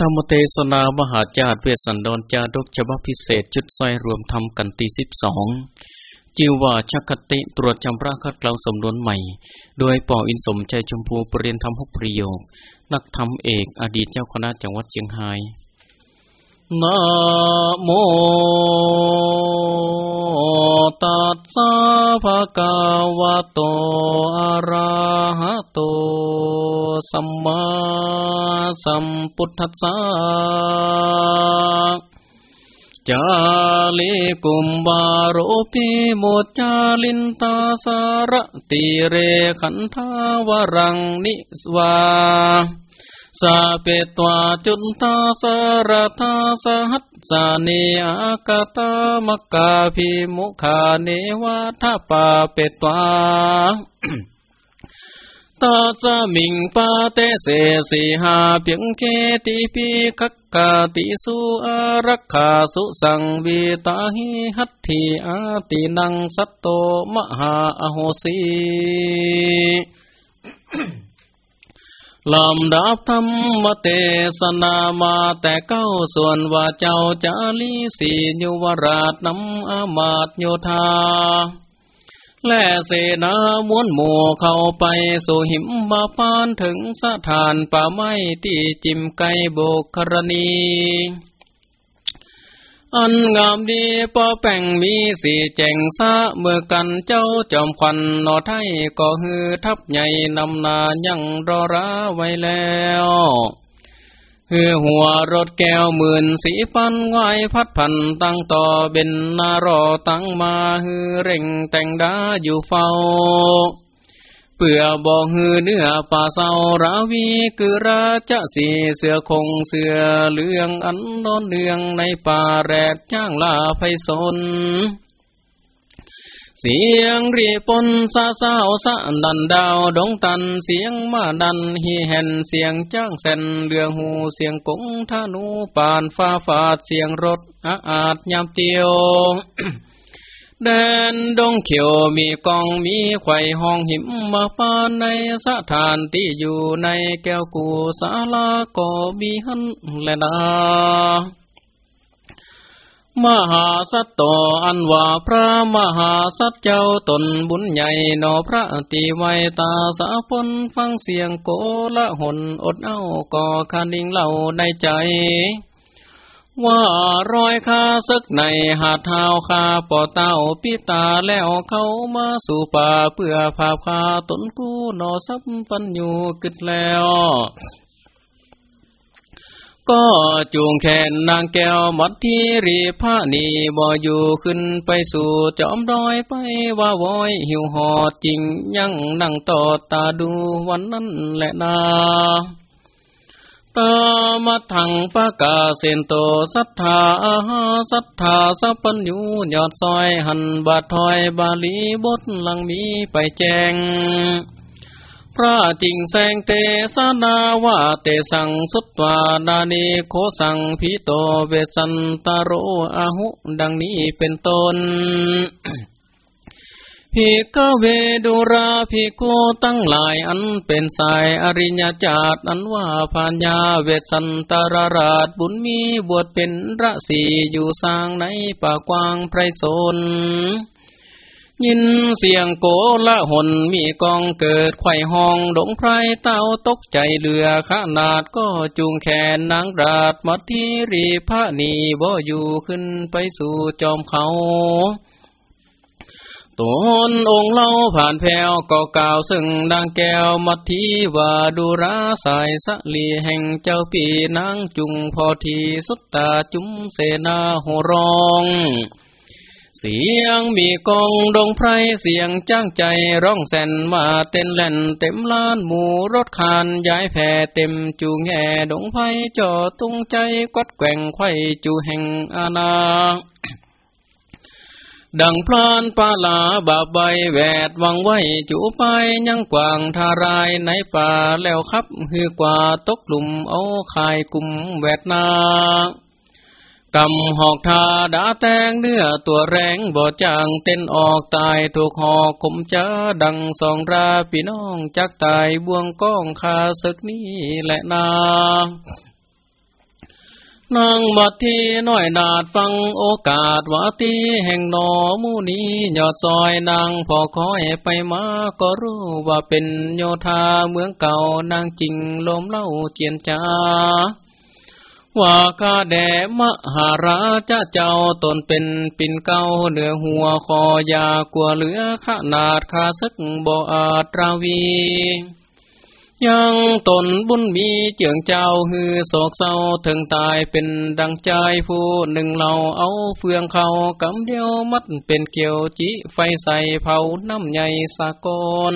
ธรรมเทศนามหาจารเวสันดรจาดกฉบับพิเศษจุดซอยรวมธรรมกันตีสิบสองจิวว่าชักคติตรวจจำพระคัดเกลาสมนวนใหม่ โดยป่ออินสมใจชมพูปรเรียนธรรมหกประโยค นักธรรมเอก อดีตเจ้าคณะจังหวัดเชียงราย นะโมตัสสะภะคะวะโต อะระหะโต สัมมาสัมพุทธัสสะจาลิกุมบาโรปิโมจาลินตาสารติเรขันธาวรังนิสวา สาเปตวาจุนตาสารทาสหัตสาเนอากาตามกาพิมุขาเนวาทาปาเปตวาตาสมิงปาเตเสสีหาเพียงเคติปีคักกาติสุอารักขาสุสังวีตาหิหัตถีอาตินังสัตโตมหาอโหสี ลำดับธรรมเตสนามาแต่เก้าส่วนว่าเจ้าจาลีสียุวราชนำอามาตโยธา และเสนาม้วนหมู่เข้าไปสู่หิมบาปานถึงสถานป่าไม้ที่จิมไกโบกครณี อันงามดีปอแป่งมีสีแจงซาเมื่อกันเจ้าจอมควันนอไทยก็ฮือทับใหญ่นำนายังรอราไว้แล้วฮือหัวรถแก้วหมื่นสีฟันง่ายพัดพันตั้งต่อเป็นนารอตั้งมาฮือเร่งแต่งดาอยู่เฝ้า เปื่อบ่อกฮือเนื้อป่าเศร้าราวีคือราชสีเสือคงเสือเลืองอันนอนเนืองในป่าแรดจ้างลาไพสนเสียงรีปนซาเศร้าสะดันดาวดงตันเสียงมาดันฮีแห่นเสียงจ้างเซนเรือหูเสียงกงธนูปานฟ้าฟาดเสียงรถอาอาจยามเตียว เดินดงเขียวมีกองมีไข่ห้องหิมมาปานในสถานที่อยู่ในแก้วกูสาลาก็มีหันแลนามหาสัตโตอันว่าพระมหาสัตเจ้าตนบุญใหญ่นอพระตีไวตาสาพนฟังเสียงโกละหนอดเอาก่อคันิงเล่าในใจ ว่ารอยคาซึกในหาดเท้าคาปอเต้าปิตาแล้วเขามาสู่ป่าเพื่อพาพาตนกู้นอซับปัญญูกึดแล้วก็จูงแขนนางแก้วมัดที่รีผ้านีบ่อยู่ขึ้นไปสู่จอมดอยไปว่าวอยหิวหอดจริงยังนั่งต่อตาดูวันนั้นแหละนา ตมัทังปะกาเซนโตสัทธาสัทธาสัพพัญญูยอดซอยหันบาทอยบาลีบทลังมีไปแจงพระจิงแสงเตสนาวาเตสังสุตวาดานีโคสังพิโตเวสันตโรอาหุดังนี้เป็นต้น ภิกเวดุราภิกโกตั้งหลายอันเป็นสายอริญญาจาตอันว่าพัญญาเวสันตรราชบุญมีบวชเป็นระสีอยู่สร้างในป่ากว้างไพรสนยินเสียงโกละหนมีกองเกิดไข่ห้องดงไพรเต้าตกใจเรือขนาดก็จูงแขนนางราดมัดที่รีพระนีบ่อยู่ขึ้นไปสู่จอมเขา ตนองเล่าผ่านแผวก็กล่าวซึ่งดังแก้วมัททีว่าดูราสายสลีแห่งเจ้าปีนางจุงพอทีสุตตาจุมเสนาโหร้องเสียงมีกองดงไพรเสียงจ้างใจร้องแสนมาเต้นแล่นเต็มล้านหมู่รถคานย้ายแผ่เต็มจูงแห่ดงไพรจ่อตุงใจกัดแกว่งไข่จูแห่งอาณา ดังพลานปาลาบาใบแวดวังไว้จูไปยังกว่างทารายในป่าแล้วครับฮือกว่าตกหลุมเอาคายกุมแวดนากำหอกทาดาแตงเนื้อตัวแรงบ่จางเต้นออกตายถูกหอกคมจ้าดังสองราพี่น้องจักตายบ่วงก้องคาศึกนี้แหละนา นางมัดที่น้อยนาดฟังโอกาสว่าตีแห่งนอมูนียอดซอยนางพอคอยไปมาก็รู้ว่าเป็นโยธาเมืองเก่านางจริงลมเล่าเจียนจาว่าข้าแด่มหาราชเจ้าตนเป็นปิ่นเก้าเหนือหัวคอยากลัวเหลือขนาดคาซึกบ่อาตราวี ยังตนบุญมีเจียงเจ้าฮือโศกเศร้าถึงตายเป็นดังใจผู้หนึ่งเราเอาเฟืองเขากำเดียวมัดเป็นเกี่ยวจิไฟใส่เผาน้ำใหญ่สากล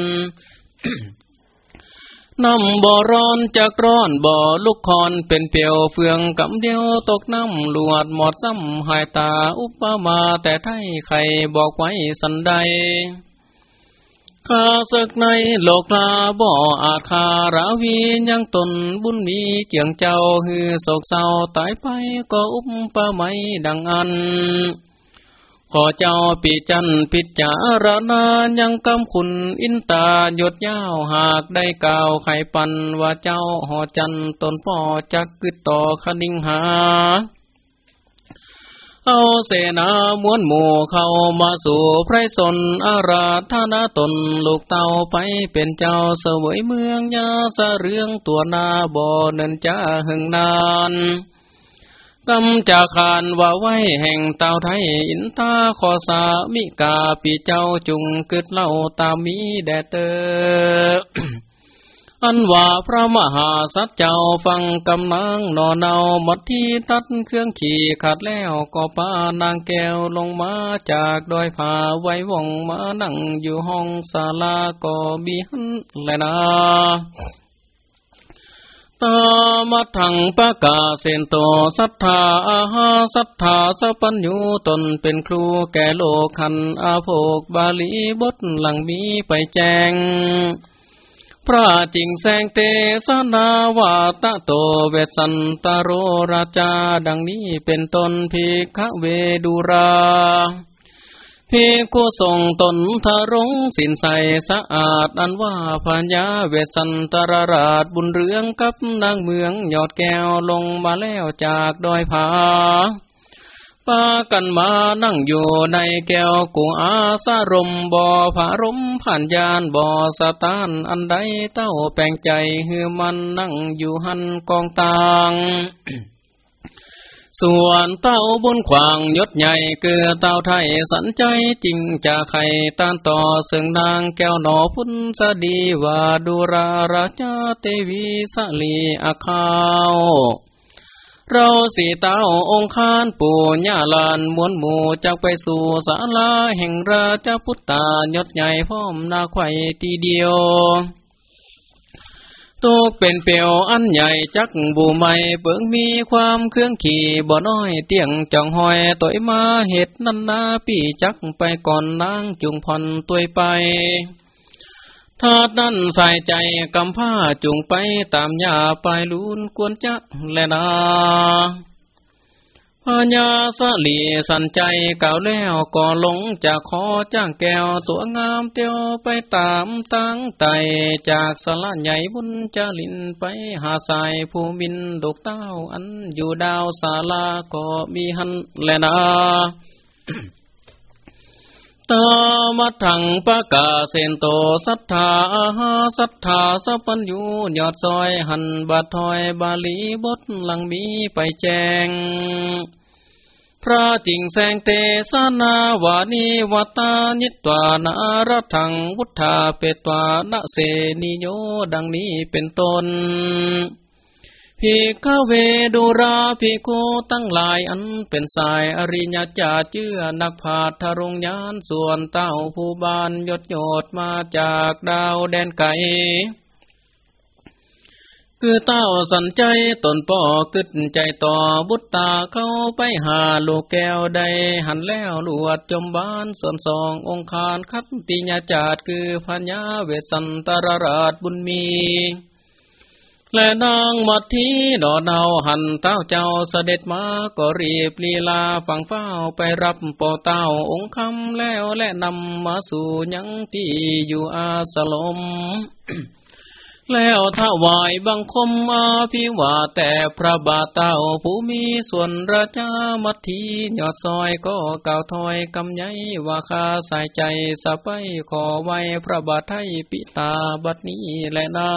น้ำบ่อร้อนจากร้อนบ่อลูกคอนเป็นเปียวเฟืองกำเดียวตกน้ำลวดหมดซ้ำหายตาอุปมาแต่ไทยใครบอกไว้สันใด ข้าศึกในโลกลาบ่ออาจคาราวียังตนบุญมีเจียงเจ้าฮือโศกเศร้าตายไปก็อุปไม่ดังอัน ขอเจ้าปีจันพิจารณายังกำคุณอินตาหยดยาวหากได้กล่าวไขปันว่าเจ้าหอจันตนพ่อจักกึดต่อคณิงหา เอาเสนามวนหมู่เข้ามาสู่ไพรสนอาราธนาตนลูกเต่าไปเป็นเจ้าเสวยเมืองยาสะเรื่องตัวนาบ่อนินจ้าหึงนานกำจากขานว่าไว้แห่งเต่าไทยอินตาขอสามิกาปีเจ้าจุงกึดเล่าตามมีแดเตอ อันว่าพระมหาสัจเจ้าฟังกำนังนอนเนามัดที่ตัดเครื่องขี่ขาดแล้วก็ปานางแก้วลงมาจากดอยผาไว้ว่องมานั่งอยู่ห้องศาลาก็บีหันแลนาตามัทังปะกาเสนโตสัทธาอาหาสัทธาสปัญญูตนเป็นครูแก่โลคันอาโภกบาลีบทหลังมีไปแจง พระจิงแสงเตสนาวาตะโตเวสันตโรราชาดังนี้เป็นตนพิกเวดุราพิกุทรงตนทารงสินใสสะอาดอันว่าพัญญาเวสันตรราชบุญเรืองกับนางเมืองยอดแก้วลงมาแล้วจากดอยผา ปากันมานั่งอยู่ในแก้วกุอาสารมบ่อผารมผ่านยานบ่อสตานอันใดเต้าแปลงใจฮือมันนั่งอยู่หันกองตางส่วนเต้าบนขวางยศใหญ่เกือเต้าไทยสันใจจริงจะไข่ต้านต่อซึ่งนางแก้วหนอพุนสดีว่าดูราราชาเทวีสลีอาคาว เราสีเต้าองคานปู่ญาลานมวนหมู่จากไปสู่ศาลาแห่งราชพุทธายศใหญ่พร้อมนาไข่ทีเดียวตุกเป็นเปียวอันใหญ่จักบูไม่เปิงมีความเครื่องขี่บ่น้อยเตียงจองหอยต่อยมาเห็ดนันนาปีจักไปก่อนนางจุงพรตัวไป ทาดนั้นใส่ใจกำผ้าจุงไปตามยาปลายลุนกวนจะแลนาพญาสลีสันใจเก่าแล้วก็ลงจากคอจ้างแก้วตัวงามเตียวไปตามตั้งไตจากสละใหญ่บุญจาลินไปหาสายผู้บินดกเต้าอันอยู่ดาวสาลาก็มีหันแลนา ตามัทังปะกาเซนโตสัทธาอาหาสัทธาสปัญญูยอดซอยหันบาทอยบาลีบทหลังมีไปแจงพระจิงแสงเตสนาวานีวตานิตวานารทังวุฒาเปตวานะเสนิโยดังนี้เป็นต้น พิกเวดูราพิโคตั้งหลายอันเป็นสายอริญญาจาเจือนักผาทรงยานส่วนเต้าผู้บานยศโยดมาจากดาวแดนไกลคือเต้าสันใจตนป่อกึดใจต่อบุตตาเข้าไปหาลูกแก้วใดหันแล้วลวดจมบ้านส่วนสององคารคัดปิญาจาดคือพญญาเวสันตรราชบุญมี และนางมัดทีดอดเอาหันเต้าเจ้าเสด็จมาก็รีบลีลาฝังเฝ้าไปรับปอเต้าองค์คำแล้วและนำมาสู่ยังที่อยู่อาสลม แล้วถวายบังคมอาภิวาแต่พระบาทเต้าผู้มีส่วนราชามัทียอดซอยก็กล่าวถอยกำไยว่าคาใส่ใจสะไปขอไว้พระบาทไทยปิตาบัดนี้และนา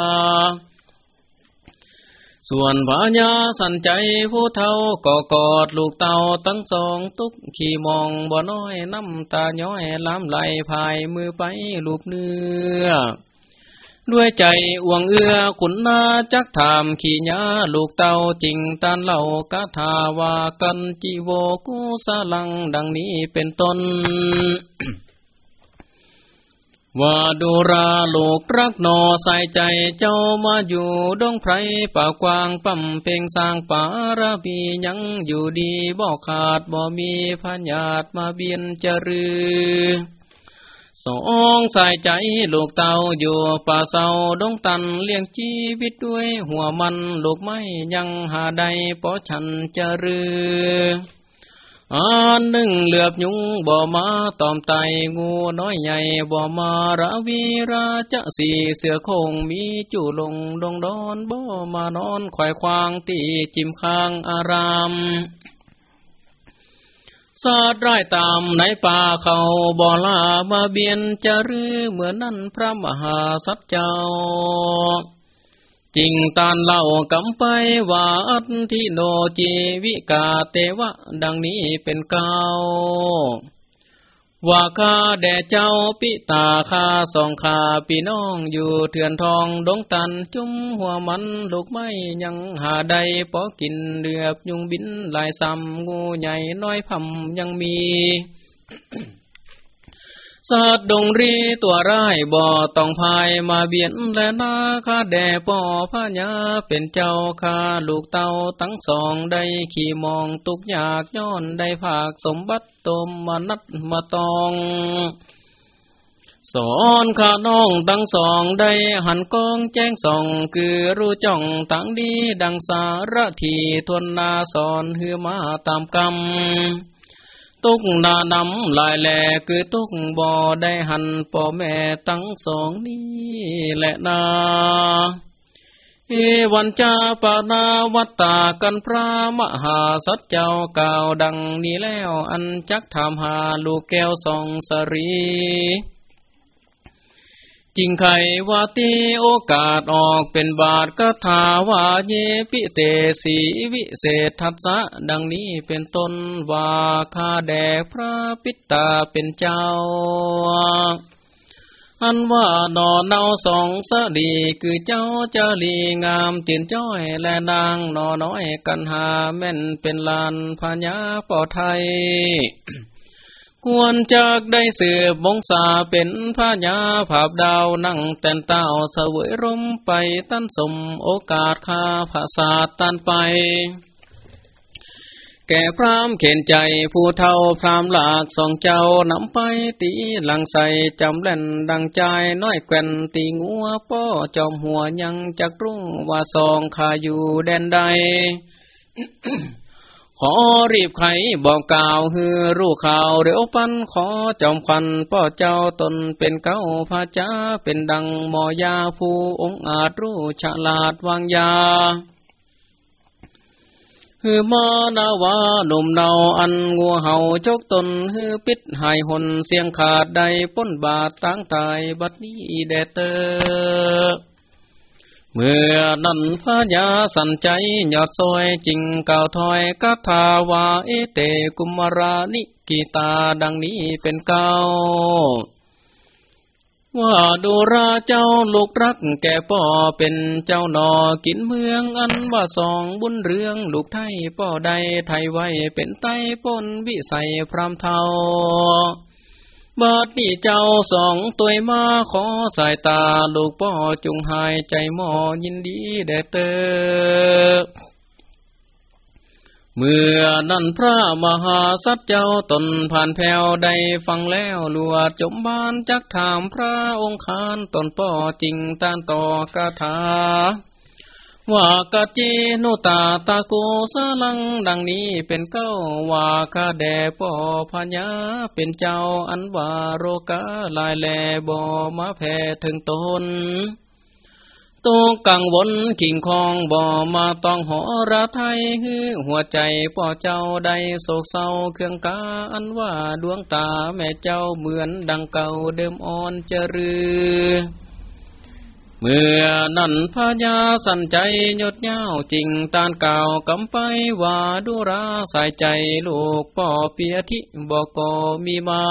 ส่วนพญาสันใจผู้เท่าก็กอดลูกเต่าตั้งสองตุกขี่มองบ่น้อยน้ำตาย้อยล้ำไหลพายมือไปลูบเนื้อ ด้วยใจอวงเอื้อขุนนาจักถามขี่ยาลูกเต่าจริงตานเล่ากะทาวากันจีโวกุสลังดังนี้เป็นต้น ว่าดูราลูกรักนอใส่ใจเจ้ามาอยู่ดงไพรป่ากวางปั่มเพ่งสร้างป่าระบียังอยู่ดีบ่ขาดบ่มีพัญญาตมาเบียนจรือสองสายใจลูกเต่าอยู่ป่าเศร้าดงตันเลี้ยงชีวิตด้วยหัวมันลูกไม่ยังหาใดปอฉันจะรือ อันหนึ่งเหลือบยุงบ่มาตอมไตงูน้อยใหญ่บ่มาระวีราจะสีเสือคงมีจู่ลงดงดอนบ่มานอนควายควางตีจิมค้างอารามสาดไร้ตามในป่าเขาบ่ลามาเบียนจะรือเหมือนนั่นพระมหาสัจเจ้า จริงตานเล่ากำไปว่าอัตทิโนจีวิกาเตวะ ดังนี้เป็นเก้าว่าข้าแด่เจ้าปิตาข้าสองข้าพี่น้องอยู่เถื่อนทองดงตันจุ้มหัวมันลูกไม้ยังหาใดปอกินเดือบยุงบินลายซ้ำงูใหญ่น้อยพำยังมี สัตดงรีตัวร้ายบ่อต้องพายมาเบียนและนาคาแด่ป่อพญาเป็นเจ้าคาลูกเต่าตั้งสองได้ขี่มองตุกอยากย้อนได้ภาคสมบัติตมมานัดมาตองสอนข้าน้องตั้งสองได้หันกองแจ้งส่องคือรู้จ่องตั้งดีดังสารทีทวนนาสอนเฮือมาตามกรรม ตุกนาดำลายแหลคือตุกบ่อได้หันพ่อแม่ตั้งสองนี้แหละนาเอวันจาปานาวัตตากันพระมหาสัจเจ้าก่าวดังนี้แล้วอันจักถามหาลูกแก้วสองสรี จริงไขว่าตีโอกาสออกเป็นบาทกถาวาเยปิเตสีวิเศษทัศะดังนี้เป็นต้นว่าคาแดพระปิตาเป็นเจ้า อันว่านอนเนาสองสดีคือเจ้าเจลีงามเตียนจ้อยและนางนอน้อยกันหาแม่นเป็นลานพญาปอไทย ควรจากได้เสือบงสาเป็นพาญาภาพดาวนั่งแต่นเต้าเสวยร่มไปตั้นสมโอกาสคาภาษาตันไป แก่พรามเข็นใจผู้เท่าพรามหลากสองเจ้านำไปตีหลังใสจำเล่นดังใจน้อยแก่นตีงัวป้อจอมหัวยังจักรุ่งว่าสองขาอยู่แดนใด ขอรีบไขบอกกล่าวฮือรู้ข่าวเร็วปันขอจอมควันพ่อเจ้าตนเป็นเก้าพระจ้าเป็นดังหมอยาผู้องอาจรู้ฉลาดวางยาฮือมานาวาหนุ่มเนาอันงัวเห่าจกตนฮือปิดหายหนเสียงขาดใดป้นบาทตั้งตายบัดนี้แดเตอ เมื่อนั้นพระยาสันใจยอดซอยจริงกล่าวถอยกถาวาเอเตกุมรานิกีตาดังนี้เป็นเก้าว่าดูราเจ้าลูกรักแก่ป่อเป็นเจ้าหนอกินเมืองอันว่าสองบุญเรืองลูกไทยป่อใดไทยไว้เป็นไตป้นวิสัยพรามเทา บาดนี้เจ้าสองตัวมาขอสายตาลูกป่อจุงหายใจหมอยินดีแด่เตอเมื่อนั้นพระมหาสัจเจ้าตนผ่านแผ่วได้ฟังแล้วลวดจมบานจักถามพระองค์คานตนป่อจริงต้านต่อกาถา ว่ากะจีนุตาตาโกสลังดังนี้เป็นเก้าว่าคาแดปอพญาเป็นเจ้าอันว่าโรกาลายแลบ่มาแผ่ถึงตนตุกกังวลกิ่งคองบ่มาต้องหอระไทยฮือหัวใจป่อเจ้าใดโศกเศร้าเครื่องกาอันว่าดวงตาแม่เจ้าเหมือนดังเก่าเดิมอ่อนเจรือ เมื่อนั้นพญาสันใจยดเย้าจริงตานเก่ากำไปว่าดุราสายใจลูกป่อเปียทิบอกก็มีมา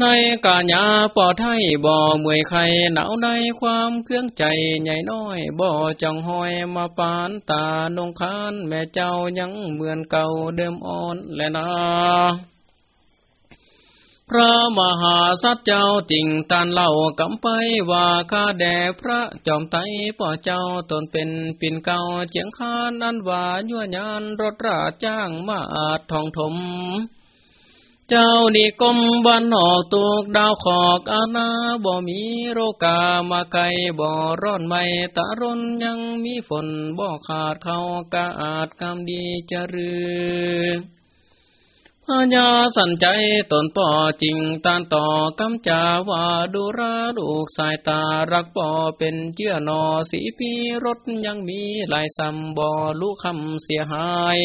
ในกาญาปอไทยบ่เมื่อยไข่หนาวในความเครื่องใจใหญ่น้อยบ่จังหอยมาปานตานงคานแม่เจ้ายังเหมือนเก่าเดิมอ่อนและนา พระมหาสัจเจ้าจริงตานเล่ากำไปว่าข้าแด่พระจอมไตป่อเจ้าตนเป็นปิ่นเก่าเจียงคานอันว่ายั่วยานรถราจ้างมาอาจทองถม เจ้าดีกมบันหอกตกดาวขอกอาณาบ่มีโรกามาไกบ่ร้อนไม่ตะรนยังมีฝนบ่ขาดเขากาอาจกำดีจะรือ ญาสันใจตนป่อจริงตานต่อกำจาว่าดูราดูกสายตารักป่อเป็นเจื้อนอสีปีรถยังมีลายซ้ำบ่ลูกคำเสียหาย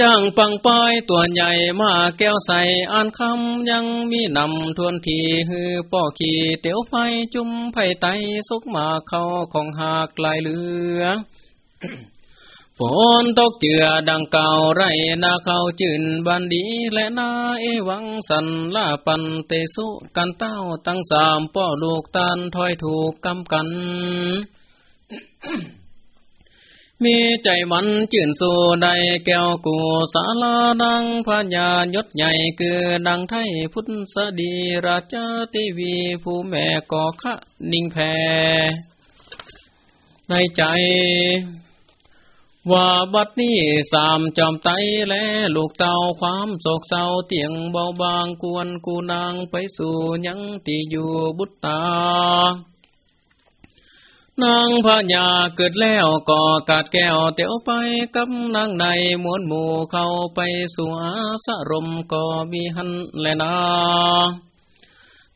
จ้างปังป้ายตัวใหญ่มาแก้วใสอ่านคำยังมีนำทวนทีฮือป่อขี่เตียวไฟจุ่มไผ่ไตสุกมาเข้าของหากลายเหลือ ฝนตกเจือดังเก่าไรนาเขาจืนบันดีและนาเอวังสันลาปันเตสุกันเต้าตั้งสามป่อลูกตานถอยถูกกำกัน มีใจมันจื่นสู่ใดแก้วกูสาลาดังพญายศใหญ่คือดังไทยพุทธสดีราชาติวีผู้แม่ก่อขะนิ่งแพในใจ ว่าบัดนี้สามจอมไตและลูกเต่าความโศกเศร้าเตียงเบาบางกวนกูนางไปสู่ยังที่อยู่บุตตานางพญาเกิดแล้วก็กาดแก้วเตียวไปกับนางในมวนหมู่เข้าไปสู่อาสรมก็มีหันแลนา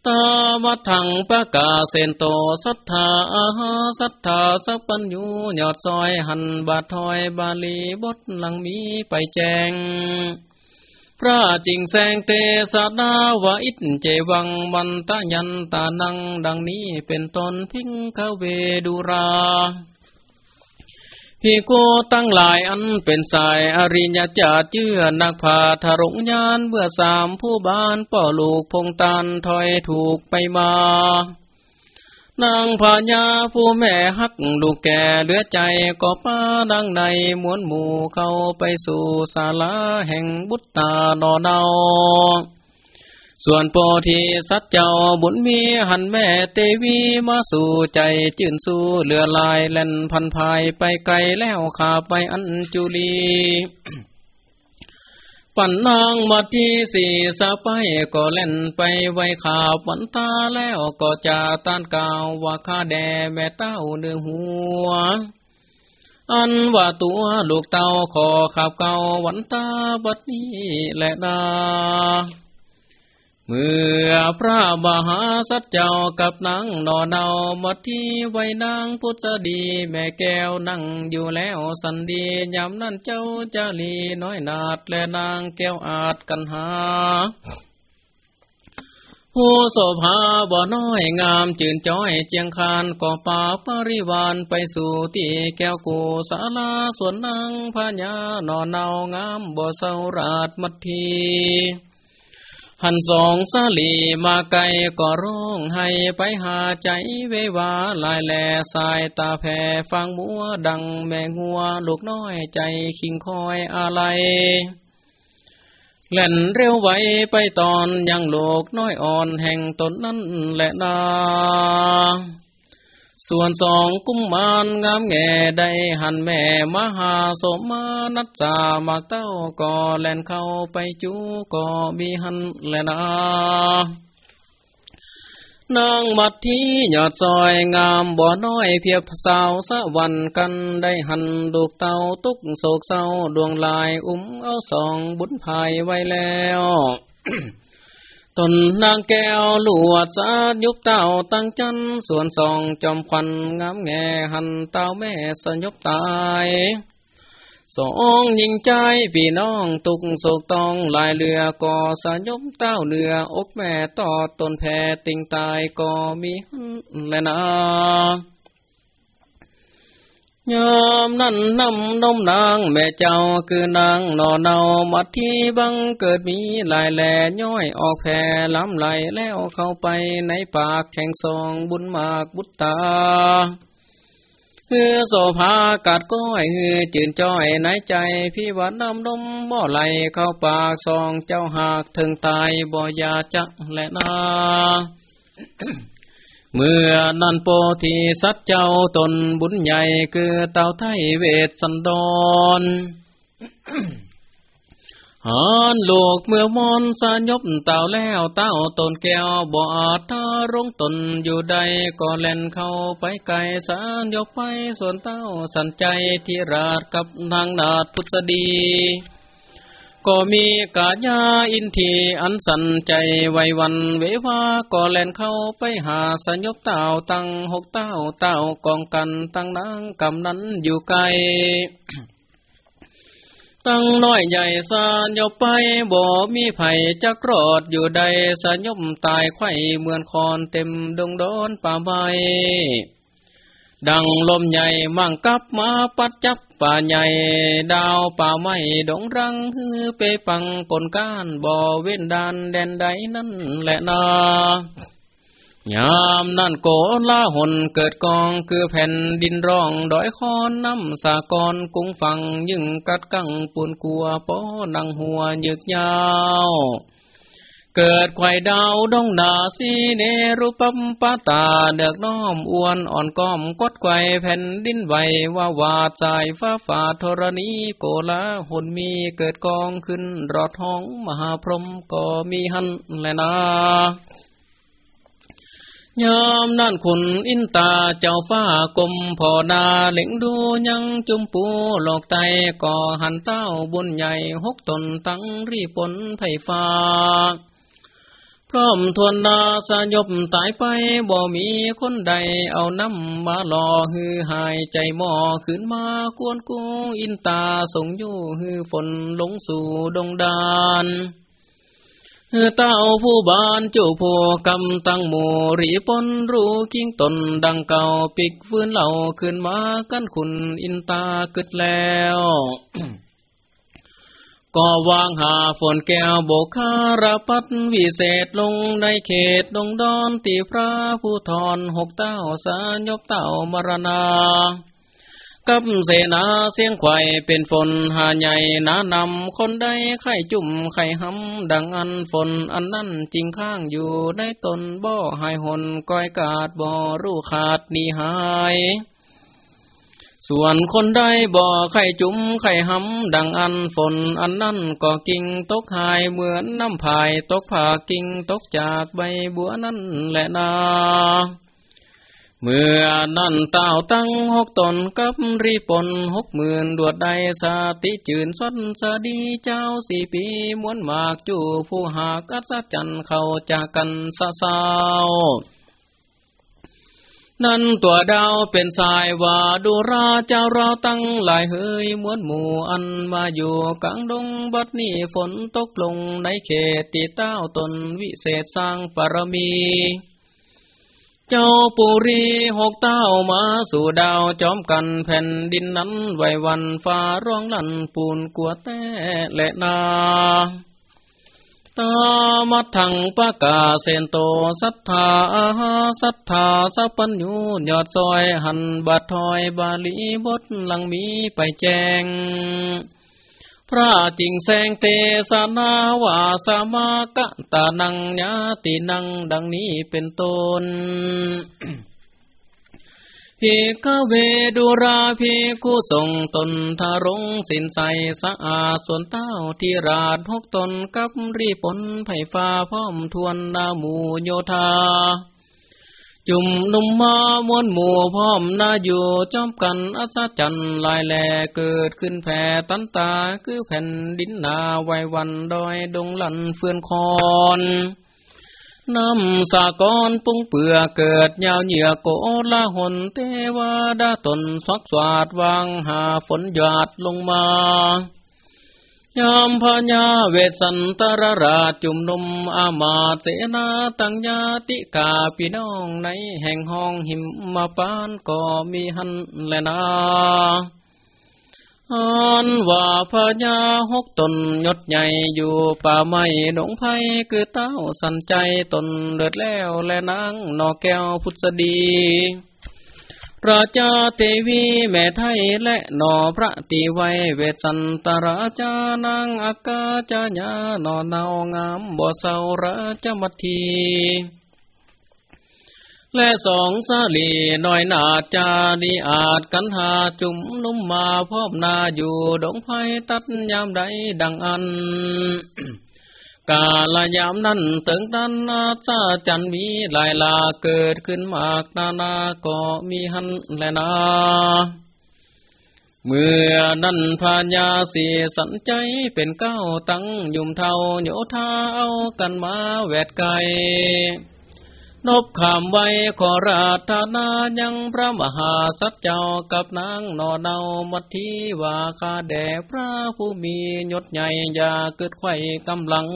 ตาวัดถังประกาศเซนโตสัทธาอาหาสัทธาสัพปัญญูยอดซอยหันบาทอยบาลีบทหลังมีไปแจงพระจิงแสงเตสดาวะอิตเจวังมันตะยันตานังดังนี้เป็นตนพิงคเวดุรา พี่โกตั้งหลายอันเป็นสายอริยจาเจือนักพาทรงยานเบื่อสามผู้บ้านป่อลูกพงตันถอยถูกไปมานางพญาผู้แม่ฮักลูกแก่เหลือใจก็ป้าดังในมวนหมู่เข้าไปสู่ศาลาแห่งบุตตานอเนา ส่วนโพธิสัตว์เจ้าบุญมีหันแม่เตวีมาสู่ใจจื่นสู้เลือลายแล่นพันภายไปไกลแล้วขาไปอันจุลีปันนางมาที่สี่สะไปก็เล่นไปไว้ขาบวันตาแล้วก็จะต้านกาวว่าข้าแด่แม่เต้าเนื้อหัว อันว่าตัวลูกเต้าขอขับเก่าวันตาบัดนี้แหละนา เมื่อพระบาหาสัจเจ้ากับนางนอนเอามาที่ไว้นางพุทธดี แม่แก้วนั่งอยู่แล้วสันดียามนั้นเจ้าจะลีน้อยนาดและนางแก้วอาจกันหาผู้โสภาบ่น้อยงามจื่นจ้อยเจียงคานก่อป่าปริวานไปสู่ที่แก้วกูสาลาส่วนนางพญานอนเอางามบ่เศร้าราดมัดที หันสองสาลีมาไกลก็ร้องให้ไปหาใจเววาลายแหล่สายตาแผ่ฟังมัวดังแมงหัวลูกน้อยใจคิงคอยอะไรเล่นเร็วไวไปตอนยังโลกน้อยอ่อนแห่งตนนั้นแหละนา ส่วนสองกุมมารงามแง่ได้หันแม่มหาสมานัจจามากเต้าก็แลนเข้าไปจูก็มีหันแลนานางมัดที่ยอดซอยงามบ่อน้อยเพียบสาวสะวันกันได้หันดูกเต้าตุกโศกเศร้าดวงลายอุ้มเอาสองบุญภายไว้แล้ว ตนนางแก้วลวดสายุบเต้าตั้งจันส่วนสองจอมควันงามแงหันเต้าแม่สยบตายสองยิงใจพี่น้องตุกโศกตองลายเรือก่อสยบเต้าเรือ อกแม่ต่อตนแพ่ติงตายก็มีและนา ยามนั่นนำนมนางแม่เจ้าคือนางนอเนามัดที่บังเกิดมีลายแหล่ย้อยออกแผ่ล้ำไหลแล้วเข้าไปในปากแข่งซองบุญมากบุตตาคือโสภากัดก้อยคือจืนจ้อยในใจพี่วัดนำนมบ่อไหลเข้าปากซองเจ้าหากถึงตายบ่ยาจักและนา เมื่อนันโปธิสัตเจ้าตนบุญใหญ่คือเต่าไทยเวทสันดอนหานลูกเมื่อมอนสยบเต่าแล้วเต้าตนแก้วบอาจทารงตนอยู่ใดก็เล่นเข้าไปไกลสานยบไปส่วนเต้าสันใจที่ราดกับทางนาดพุทธดี ก็มีกาญาอินทีอันสันใจไววันเววาก็แล่นเข้าไปหาสยบเต่าตั้งหกเต้าเต้ากองกันตั้งนางกำนั้นอยู่ไกลตั้งน้อยใหญ่สานยบไปบ่มีไผ่จักรอดอยู่ใดสยบตายไข่เหมือนคอนเต็มดงดอนป่าใบ ดังลมใหญ่มั่งกับมาปัดจับป่าใหญ่ ดาวป่าไม้ดงรังฮือเปปังปนก้านบ่อเว้นดานแดนใดนั่นแหละนายามนั่นโกลาหนเกิดกองคือแผ่นดินร้องดอยคอนน้ำสากรกุ้งฟังยึงกัดกังปูนกัวป้อนังหัวยึกยาว เกิดไข่ดาวดงนาสีเนรุปัมปะตาเดือกน้อมอ้วนอ่อนก้อมกดไข่แผ่นดินไหวว่าวาใจฟ้าฝาธรณีโกลาหนมีเกิดกองขึ้นรอดท้องมหาพรหมก็มีหันแลยนะยามนั่นคุณอินตาเจ้าฟ้ากลมพอนาเล่งดูยังจุมปูหลอกไตก่อหันเต้าบุญใหญ่หกตนตั้งรีปนไผ่ฟ้า พร้อมทวนดาสยบตายไปบ่มีคนใดเอาน้ำมาหล่อฮือหายใจหมอขึ้นมากวนกูอินตาส่งอยู่ฮือฝนลงสู่ดงดานเต้าผู้บานจูผู้กำตั้งหมูรีปนรู้กิ้งตนดังเก่าปิกฟื้นเหล่าขึ้นมากันคุณอินตากึดแล้ว ก็วางหาฝนแก้วโบคาราปัดวิเศษลงในเขตดงดอนตีพระผู้ทอนหกเต้าสายบเต้ามรณา กับเสนาเสียงไข่เป็นฝนหาใหญ่นานำคนใดไข่จุ่มไข่ห้ำดังอันฝนอันนั้นจริงข้างอยู่ในตนบ่อหายหนก้อยกาดบ่อรู้ขาดนีหาย ส่วนคนใดบ่อไข่จุ้มไข่ห้ำดังอันฝนอันนั้นก็กิ่งตกหายเหมือนน้ำพายตกผ่ากิ่งตกจากใบบัวนั่นแหละนาเมื่อนั่นเต่าตั้งหกตนกับรีปนหกหมื่นดวดใดสาติจืนสดสดีเจ้าสี่ปีม้วนหมากจู่ผู้หากอัศจรรย์เข้าจากกันสะสาว นั่นตัวดาวเป็นสายว่าดูราเจ้าเราตั้งหลายเฮยมวนหมู่อันมาอยู่กลางดงบัดนี้ฝนตกลงในเขตตีเต้าตนวิเศษสร้างปรมี เจ้าปุรีหกเต้ามาสู่ดาวจอมกันแผ่นดินนั้นไหววันฟ้าร้องลั่นปูนกัวแต่และนา ตามัทังปะกาเซนโตสัทธาสัทธาสัพพัญญูยอดซอยหันบาทอยบาลีบทหลังมีไปแจง พระจิงแสงเตสนาวาสามากะตานังญาตินังดังนี้เป็นต้น พิกเวดุราพิกุส่งตนทารงสินใสสะอาดส่วนเต้าที่ราดหกตนกับรีปนไผ่ฟ้าพร้อมทวนนาหมูโยธา จุ่มนุ่มมามวนหมู่พร้อมนาอยู่จอมกันอัศจรรย์ลายแหล่เกิดขึ้นแผ่ตันตาคือแผ่นดินนาไววันดอยดงลันเฟือนคอน น้ำสากรปุ้งเปือเกิดยาวเหยื่อโกละหนเทวดาตนสักสวาดวางหาฝนหยาดลงมายามพญาเวสันตรราชจุมนุมอามาเสนาตังญาติกาพี่น้องในแห่งห้องหิมมาปานก็มีหันแลนา อันว่าพญาหกตนยศใหญ่อยู่ป่าไม้ดงไผ่คือเต้าสันใจตนเลือดแล้วและนางนอแก้วพุทธดีราชาเทวีแม่ไทยและนอพระตีไวเวสันตราชานางอากาจญานอเนางามบ่เศร้าราชมัที และสองสาลีน้อยนาจาดีอาจกันหาจุ่มนุ่มมาพบนาอยู่ดงไผ่ตัดยามใดดังอัน กาลยามนั้นตึงตันนาซาจันมีหลายลาเกิดขึ้นมากนานาก็มีหันและนาเมื่อนั้นพญาสีสันใจเป็นเก้าตั้งยุ่มเท่าโยธาเอากันมาแวดไก นบขามไว้ขอราธนายังพระมหาสัจเจ้ากับนางนอเนามัทีว่าคาแด่พระผู้มียศใหญ่อย่าเกิดไข่กำลัง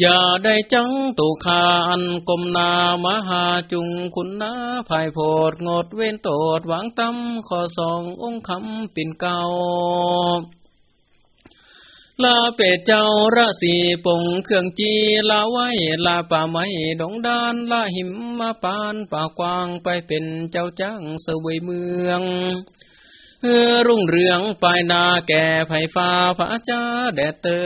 อย่าได้จังตุคาอันกมนามหาจุงคุณนาภายโพดงดเว้นโตดหวังตั้มขอสององค์คำปิ่นเก่า ลาเป็ดเจ้าระสีปงเครื่องจีลาไว้ลาป่าไม้ดงดานลาหิมมาปานป่ากวางไปเป็นเจ้าจ้างเสวยเมืองเออรุ่งเรืองปลายนาแก่ไผ่ฟ้าพระจ้าแดดเตอ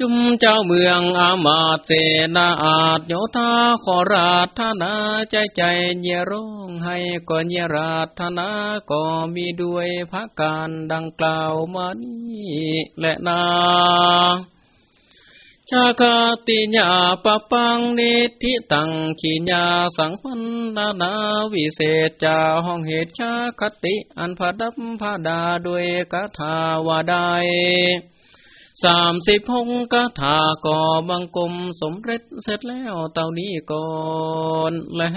จุมเจ้าเมืองอามาเสนาอาจโยธาขอราธนาใจใจเยร้องให้ก่อนเยราธนาก็มีด้วยพระการดังกล่าวมานี้และนาชาคาติญาปปังนิธิตังขีญาสังพันนานาวิเศษจาห้องเหตุชาคติอันพดับพดาด้วยกถาวาได้ สามสิบพงกถาก่อบังกมสมเร็จเสร็จแล้วเต่านี้ก่อนแล้ว